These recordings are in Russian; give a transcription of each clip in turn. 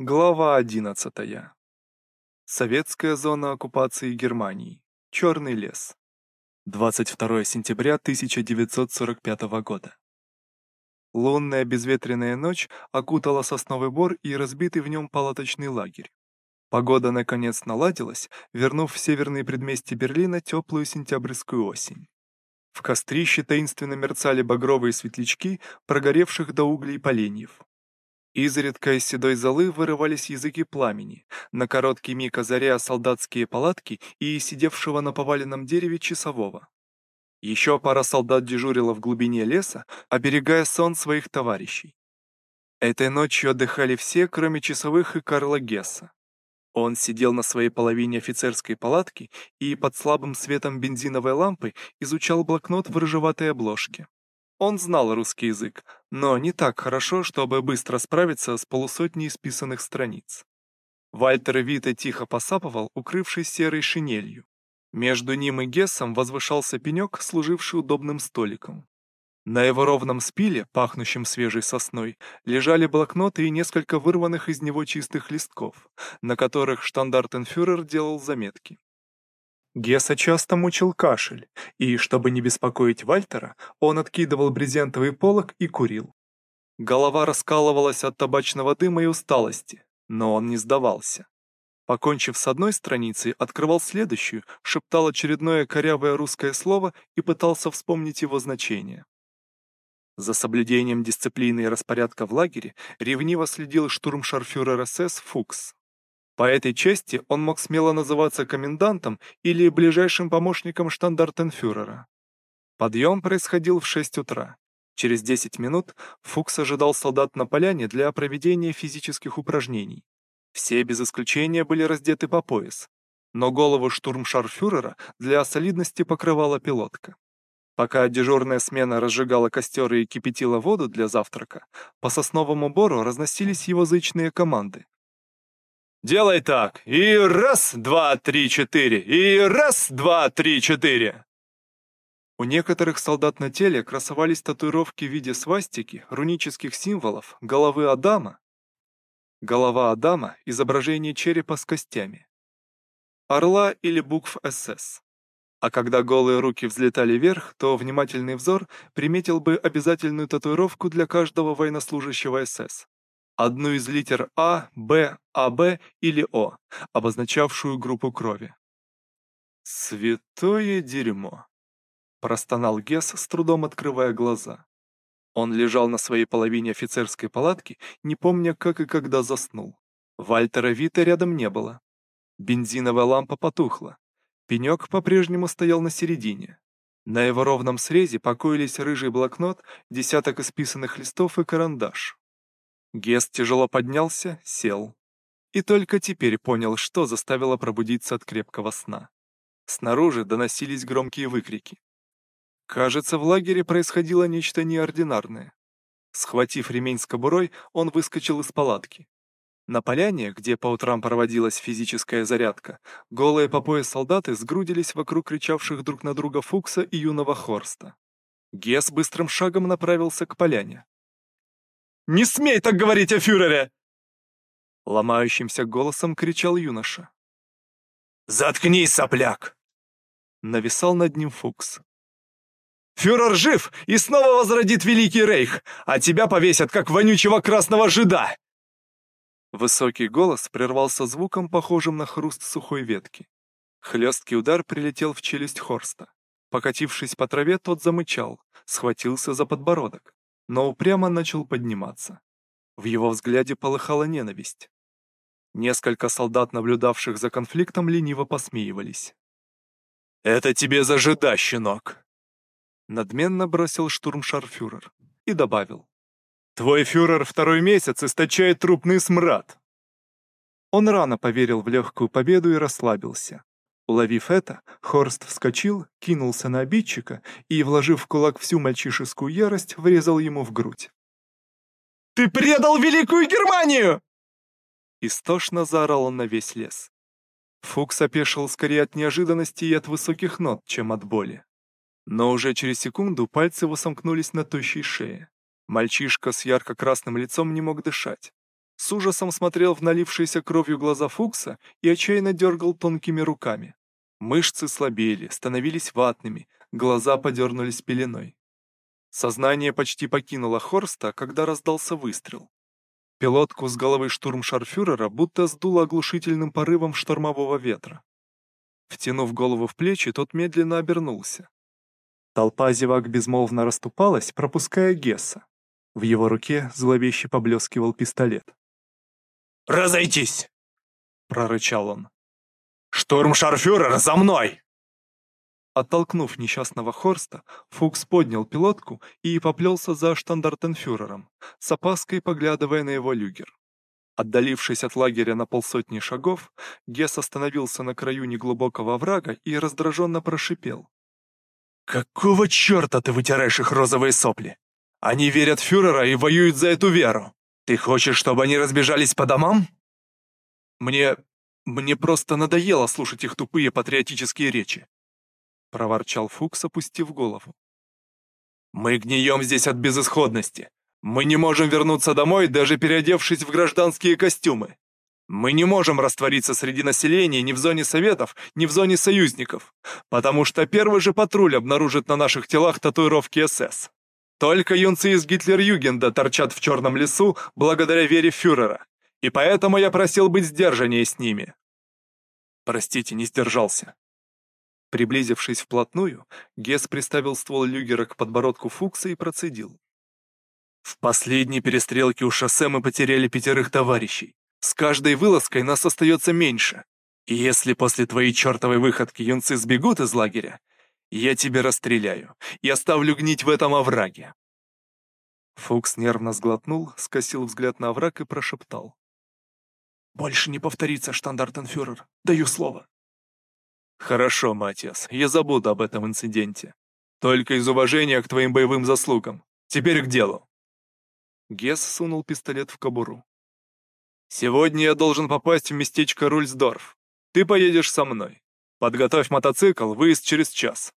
Глава 11. Советская зона оккупации Германии. Черный лес. 22 сентября 1945 года. Лунная безветренная ночь окутала сосновый бор и разбитый в нем палаточный лагерь. Погода наконец наладилась, вернув в северные предместья Берлина теплую сентябрьскую осень. В кострище таинственно мерцали багровые светлячки, прогоревших до углей поленьев. Изредка из седой золы вырывались языки пламени, на короткий миг озаряя солдатские палатки и сидевшего на поваленном дереве часового. Еще пара солдат дежурила в глубине леса, оберегая сон своих товарищей. Этой ночью отдыхали все, кроме часовых и Карла Гесса. Он сидел на своей половине офицерской палатки и под слабым светом бензиновой лампы изучал блокнот в рыжеватой обложке. Он знал русский язык, но не так хорошо, чтобы быстро справиться с полусотней исписанных страниц. Вальтер Вита тихо посапывал, укрывшись серой шинелью. Между ним и Гессом возвышался пенек, служивший удобным столиком. На его ровном спиле, пахнущем свежей сосной, лежали блокноты и несколько вырванных из него чистых листков, на которых штандартенфюрер делал заметки. Гесса часто мучил кашель, и, чтобы не беспокоить Вальтера, он откидывал брезентовый полог и курил. Голова раскалывалась от табачного дыма и усталости, но он не сдавался. Покончив с одной страницей, открывал следующую, шептал очередное корявое русское слово и пытался вспомнить его значение. За соблюдением дисциплины и распорядка в лагере ревниво следил штурмшарфюрер СС Фукс. По этой части он мог смело называться комендантом или ближайшим помощником штандартенфюрера. Подъем происходил в 6 утра. Через 10 минут Фукс ожидал солдат на поляне для проведения физических упражнений. Все без исключения были раздеты по пояс, но голову штурмшарфюрера для солидности покрывала пилотка. Пока дежурная смена разжигала костер и кипятила воду для завтрака, по сосновому бору разносились его зычные команды. Делай так. И раз, два, три, четыре. И раз, два, три, четыре. У некоторых солдат на теле красовались татуировки в виде свастики, рунических символов, головы Адама. Голова Адама – изображение черепа с костями. Орла или букв СС. А когда голые руки взлетали вверх, то внимательный взор приметил бы обязательную татуировку для каждого военнослужащего СС одну из литер А, Б, АБ или О, обозначавшую группу крови. «Святое дерьмо!» – простонал Гесс, с трудом открывая глаза. Он лежал на своей половине офицерской палатки, не помня, как и когда заснул. Вальтера Вита рядом не было. Бензиновая лампа потухла. Пенек по-прежнему стоял на середине. На его ровном срезе покоились рыжий блокнот, десяток исписанных листов и карандаш. Гест тяжело поднялся, сел. И только теперь понял, что заставило пробудиться от крепкого сна. Снаружи доносились громкие выкрики. Кажется, в лагере происходило нечто неординарное. Схватив ремень с кобурой, он выскочил из палатки. На поляне, где по утрам проводилась физическая зарядка, голые по пояс солдаты сгрудились вокруг кричавших друг на друга Фукса и юного Хорста. Гес быстрым шагом направился к поляне. Не смей так говорить о фюрере!» Ломающимся голосом кричал юноша. «Заткнись, сопляк!» Нависал над ним Фукс. «Фюрер жив и снова возродит Великий Рейх, а тебя повесят, как вонючего красного жида!» Высокий голос прервался звуком, похожим на хруст сухой ветки. Хлесткий удар прилетел в челюсть Хорста. Покатившись по траве, тот замычал, схватился за подбородок но упрямо начал подниматься. В его взгляде полыхала ненависть. Несколько солдат, наблюдавших за конфликтом, лениво посмеивались. «Это тебе за жида, щенок!» Надменно бросил штурмшарфюрер и добавил. «Твой фюрер второй месяц источает трупный смрад!» Он рано поверил в легкую победу и расслабился. Уловив это, Хорст вскочил, кинулся на обидчика и, вложив в кулак всю мальчишескую ярость, врезал ему в грудь. «Ты предал Великую Германию!» Истошно заорал он на весь лес. Фукс опешил скорее от неожиданности и от высоких нот, чем от боли. Но уже через секунду пальцы его сомкнулись на тощей шее. Мальчишка с ярко-красным лицом не мог дышать. с ужасом смотрел в налившиеся кровью глаза Фукса и отчаянно дергал тонкими руками. Мышцы слабели, становились ватными, глаза подернулись пеленой. Сознание почти покинуло Хорста, когда раздался выстрел. Пилотку с головы штурмшарфюрера будто сдуло оглушительным порывом штормового ветра. Втянув голову в плечи, тот медленно обернулся. Толпа зевак безмолвно расступалась, пропуская Гесса. В его руке зловеще поблескивал пистолет. «Разойтись!» — прорычал он. «Штурмшарфюрер, за мной!» Оттолкнув несчастного Хорста, Фукс поднял пилотку и поплелся за штандартенфюрером, с опаской поглядывая на его люгер. Отдалившись от лагеря на полсотни шагов, Гесс остановился на краю неглубокого оврага и раздраженно прошипел. «Какого черта ты вытираешь их розовые сопли? Они верят фюрера и воюют за эту веру. Ты хочешь, чтобы они разбежались по домам? Мне... мне просто надоело слушать их тупые патриотические речи. Проворчал Фукс, опустив голову. Мы гнием здесь от безысходности. Мы не можем вернуться домой, даже переодевшись в гражданские костюмы. Мы не можем раствориться среди населения ни в зоне советов, ни в зоне союзников, потому что первый же патруль обнаружит на наших телах татуировки СС. Только юнцы из Гитлер-Югенда торчат в черном лесу благодаря вере фюрера, и поэтому я просил быть сдержаннее с ними. Простите, не сдержался. Приблизившись вплотную, Гесс приставил ствол люгера к подбородку Фукса и процедил. В последней перестрелке у шоссе мы потеряли пятерых товарищей. С каждой вылазкой нас остается меньше. И если после твоей чертовой выходки юнцы сбегут из лагеря, я тебя расстреляю и оставлю гнить в этом овраге. Фукс нервно сглотнул, скосил взгляд на овраг и прошептал. «Больше не повторится, штандартенфюрер. Даю слово». «Хорошо, Матиас, я забуду об этом инциденте. Только из уважения к твоим боевым заслугам. Теперь к делу». Гесс сунул пистолет в кобуру. «Сегодня я должен попасть в местечко Рульсдорф. Ты поедешь со мной. Подготовь мотоцикл, выезд через час.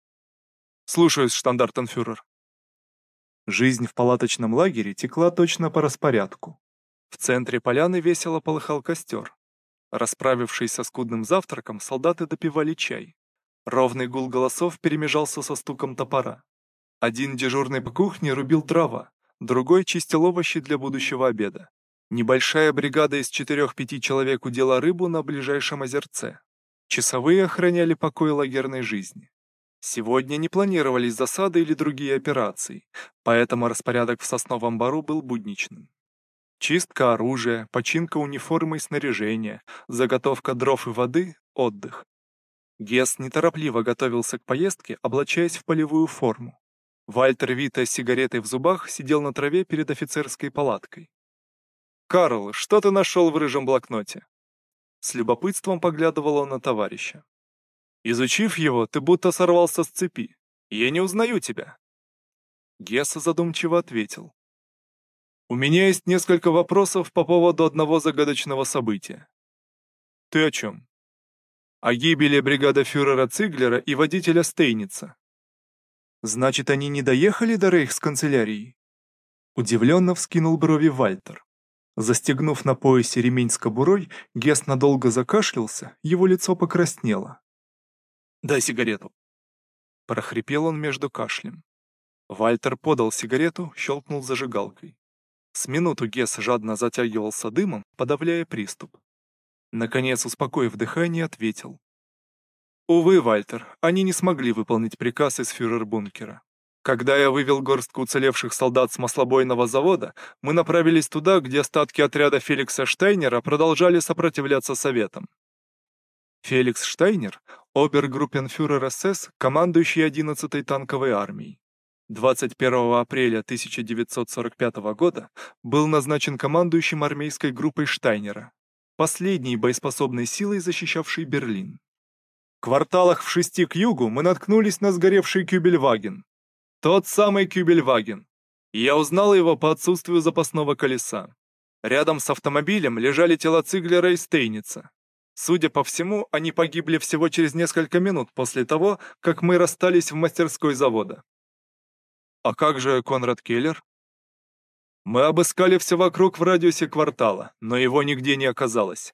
Слушаюсь, штандартенфюрер. Жизнь в палаточном лагере текла точно по распорядку. В центре поляны весело полыхал костер. Расправившись со скудным завтраком, солдаты допивали чай. Ровный гул голосов перемежался со стуком топора. Один дежурный по кухне рубил дрова, другой чистил овощи для будущего обеда. Небольшая бригада из четырех-пяти человек удила рыбу на ближайшем озерце. Часовые охраняли покой лагерной жизни. Сегодня не планировались засады или другие операции, поэтому распорядок в Сосновом Бару был будничным. Чистка оружия, починка униформы и снаряжения, заготовка дров и воды, отдых. Гес неторопливо готовился к поездке, облачаясь в полевую форму. Вальтер Вита с сигаретой в зубах сидел на траве перед офицерской палаткой. «Карл, что ты нашел в рыжем блокноте?» С любопытством поглядывал он на товарища. Изучив его, ты будто сорвался с цепи. Я не узнаю тебя. Гесса задумчиво ответил. У меня есть несколько вопросов по поводу одного загадочного события. Ты о чем? О гибели бригада фюрера Циглера и водителя Стейница. Значит, они не доехали до рейхсканцелярии? Удивленно вскинул брови Вальтер. Застегнув на поясе ремень с кобурой, Гес надолго закашлялся, его лицо покраснело. Дай сигарету!» Прохрипел он между кашлем. Вальтер подал сигарету, щелкнул зажигалкой. С минуту Гесс жадно затягивался дымом, подавляя приступ. Наконец, успокоив дыхание, ответил. «Увы, Вальтер, они не смогли выполнить приказ из фюрер-бункера. Когда я вывел горстку уцелевших солдат с маслобойного завода, мы направились туда, где остатки отряда Феликса Штайнера продолжали сопротивляться советам. Феликс Штайнер – обергруппенфюрер СС, командующий 11-й танковой армией. 21 апреля 1945 года был назначен командующим армейской группой Штайнера, последней боеспособной силой, защищавшей Берлин. В кварталах в шести к югу мы наткнулись на сгоревший Кюбельваген. Тот самый Кюбельваген. Я узнал его по отсутствию запасного колеса. Рядом с автомобилем лежали тела Циглера и Стейница. Судя по всему, они погибли всего через несколько минут после того, как мы расстались в мастерской завода. А как же Конрад Келлер? Мы обыскали все вокруг в радиусе квартала, но его нигде не оказалось.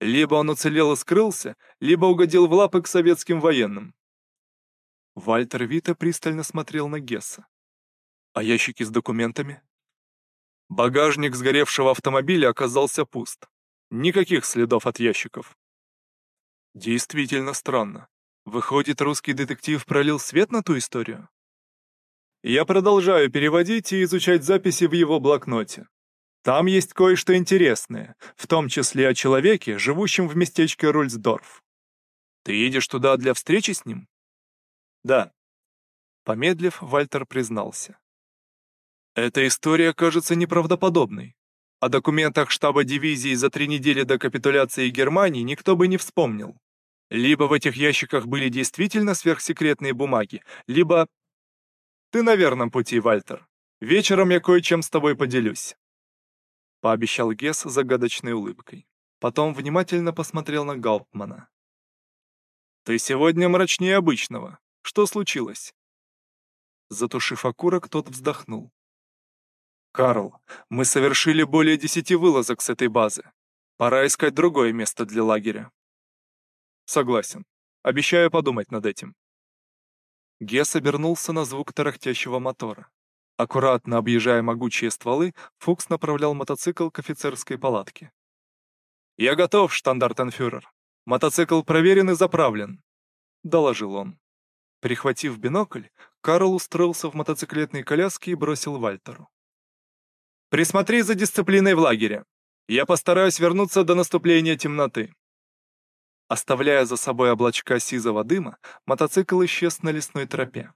Либо он уцелел и скрылся, либо угодил в лапы к советским военным. Вальтер Вита пристально смотрел на Гесса. А ящики с документами? Багажник сгоревшего автомобиля оказался пуст. Никаких следов от ящиков. Действительно странно. Выходит, русский детектив пролил свет на ту историю? Я продолжаю переводить и изучать записи в его блокноте. Там есть кое-что интересное, в том числе о человеке, живущем в местечке Рульсдорф. Ты едешь туда для встречи с ним? Да. Помедлив, Вальтер признался. Эта история кажется неправдоподобной. О документах штаба дивизии за три недели до капитуляции Германии никто бы не вспомнил. Либо в этих ящиках были действительно сверхсекретные бумаги, либо... Ты на верном пути, Вальтер. Вечером я кое-чем с тобой поделюсь. Пообещал Гесс загадочной улыбкой. Потом внимательно посмотрел на Гауптмана. «Ты сегодня мрачнее обычного. Что случилось?» Затушив окурок, тот вздохнул. «Карл, мы совершили более десяти вылазок с этой базы. Пора искать другое место для лагеря». «Согласен. Обещаю подумать над этим». Гес обернулся на звук тарахтящего мотора. Аккуратно объезжая могучие стволы, Фукс направлял мотоцикл к офицерской палатке. «Я готов, штандартенфюрер. Мотоцикл проверен и заправлен», — доложил он. Прихватив бинокль, Карл устроился в мотоциклетной коляске и бросил Вальтеру. Присмотри за дисциплиной в лагере. Я постараюсь вернуться до наступления темноты». Оставляя за собой облачка сизого дыма, мотоцикл исчез на лесной тропе.